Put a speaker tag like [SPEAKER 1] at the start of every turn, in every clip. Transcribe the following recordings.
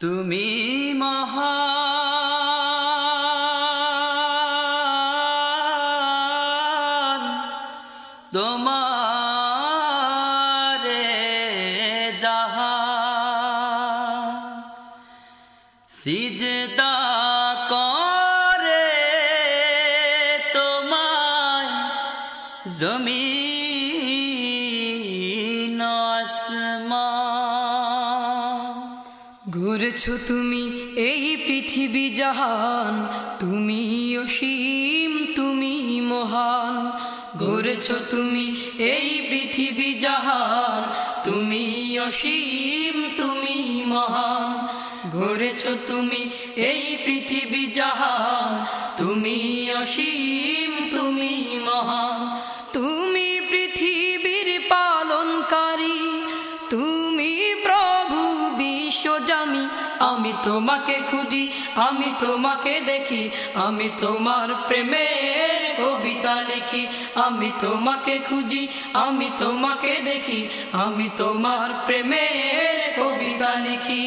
[SPEAKER 1] তুমি মহান তোমারে জাহান সিজদা করে তোমায় জমিন
[SPEAKER 2] ঘুরেছো তুমি এই পৃথিবী জাহান তুমি অসীম তুমি মহান। ঘুরেছো তুমি এই পৃথিবী জাহান তুমি অসীম তুমি মহান। ঘুরেছো তুমি এই পৃথিবী জাহান তুমি অসীম তুমি মহান। তুমি পৃথিবীর পালনকারী, তুমি বিশ্বজামি আমি তোমাকে খুঁজি, আমি তোমাকে দেখি, আমি তোমার প্রেমের কবিতা লিখি, আমি তোমাকে খুঁজি, আমি তোমাকে দেখি, আমি তোমার প্রেমের কবিতা লিখি।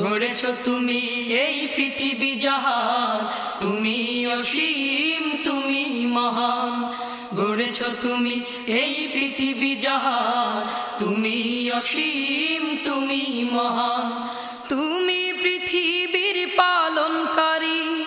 [SPEAKER 2] গড়েছ তুমি এই পৃথিবী জাহান, তুমি অসীম, তুমি মহান। গড়েছ তুমি এই পৃথিবী জাহান তুমি অসীম, তুমি মহান। তুমি পৃথিবীর পালনকারী।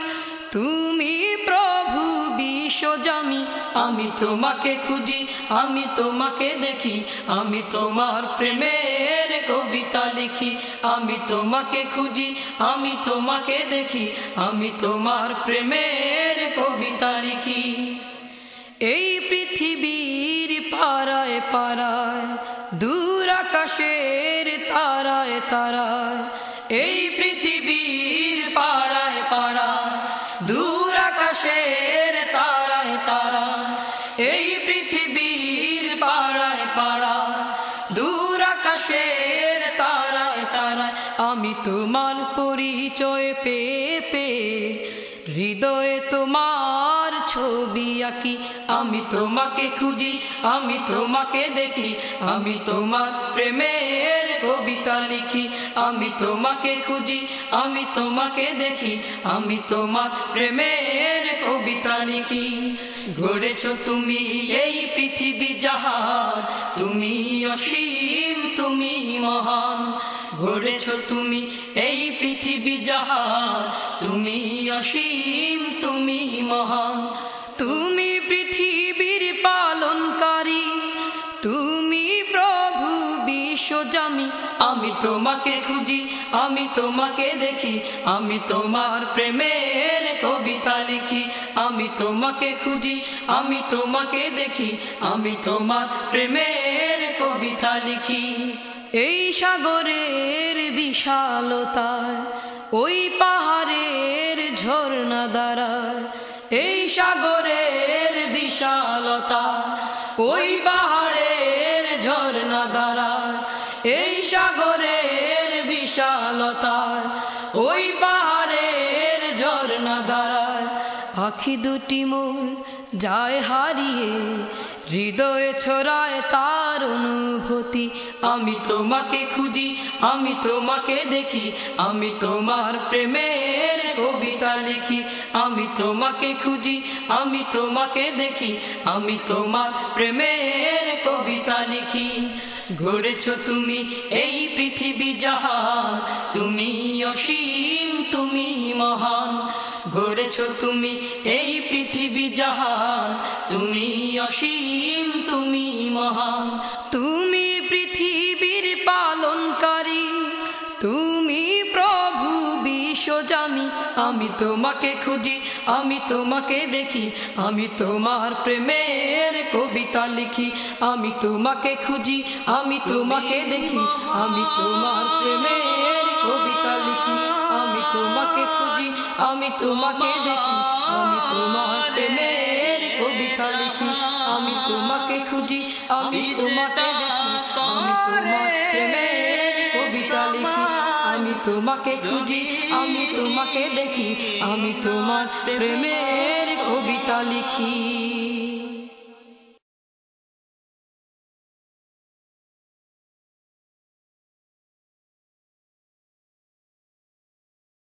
[SPEAKER 2] তুমি প্রভু বিশ্বজামি আমি তোমাকে খুঁজি, আমি তোমাকে দেখি। আমি তোমার প্রেমের কবিতা লিখি। আমি তোমাকে খুঁজি, আমি তোমাকে দেখি। আমি তোমার প্রেমের কবিতা লিখি। এই পৃথিবীর পাড়ায় পাড়ায়, দূর আকাশের তারায় তারায়, এই পৃথিবীর পাড়ায় পাড়ায়, দূর আকাশের তারায় তারায়, এই পৃথিবীর পাড়ায় পাড়ায়, দূর আকাশের তারায় তারায়, আমি তোমার পরিচয় পেয়ে পেয়ে, হৃদয়ে তোমার ছবি আঁকি, আমি তোমাকে খুঁজি, আমি তোমাকে দেখি, আমি তোমার প্রেমের কবিতা লিখি, আমি তোমাকে খুঁজি, আমি তোমাকে দেখি, আমি তোমার প্রেমের কবিতা লিখি। গড়েছ তুমি এই পৃথিবী জাহান, তুমি অসীম, তুমি মহান। গড়েছ তুমি এই পৃথিবী জাহান, তুমি অসীম, তুমি মহান। তুমি পৃথিবীর পালনকারী, তুমি প্রভু বিশ্বজামি। আমি তোমাকে খুঁজি, আমি তোমাকে দেখি, আমি তোমার প্রেমের কবিতা লিখি। আমি তোমাকে খুঁজি, আমি তোমাকে দেখি, আমি তোমার প্রেমের কবিতা লিখি। এই সাগরের বিশালতায়, ওই পাহাড়ের ঝর্ণা দ্বারায় এই সাগরের বিশালতা, ওই পাহাড়ের ঝর্ণা দ্বারা, এই সাগরের বিশালতায় ওই পাহাড়ের ঝর্ণা দ্বারায় আখি দুটি মোর যায় হারিয়ে, হৃদয়ে ছড়ায় তার অনুভূতি। আমি তোমাকে খুঁজি, আমি তোমাকে দেখি, আমি তোমার প্রেমের কবিতা লিখি, আমি তোমাকে খুঁজি, আমি তোমাকে দেখি, আমি তোমার প্রেমের কবিতা লিখি। গড়েছ তুমি এই পৃথিবী জাহান, তুমি অসীম, তুমি মহান। গড়েছ তুমি এই পৃথিবী জাহান, তুমি অসীম, তুমি মহান। তুমি বিশ্বজামি আমি তোমাকে খুঁজি, আমি তোমাকে দেখি, আমি তোমার প্রেমের কবিতা লিখি, আমি তোমাকে খুঁজি, আমি তোমাকে দেখি, আমি তোমার প্রেমের কবিতা লিখি, আমি তোমাকে খুঁজি, আমি তোমাকে দেখি, আমি তোমার প্রেমের কবিতা লিখি, আমি তোমাকে খুঁজি, আমি তোমাকে দেখি, আমি তোমার প্রেমের তোমাকে খুঁজি আমি তোমাকে দেখি আমি তোমার প্রেমের কবিতা লিখি।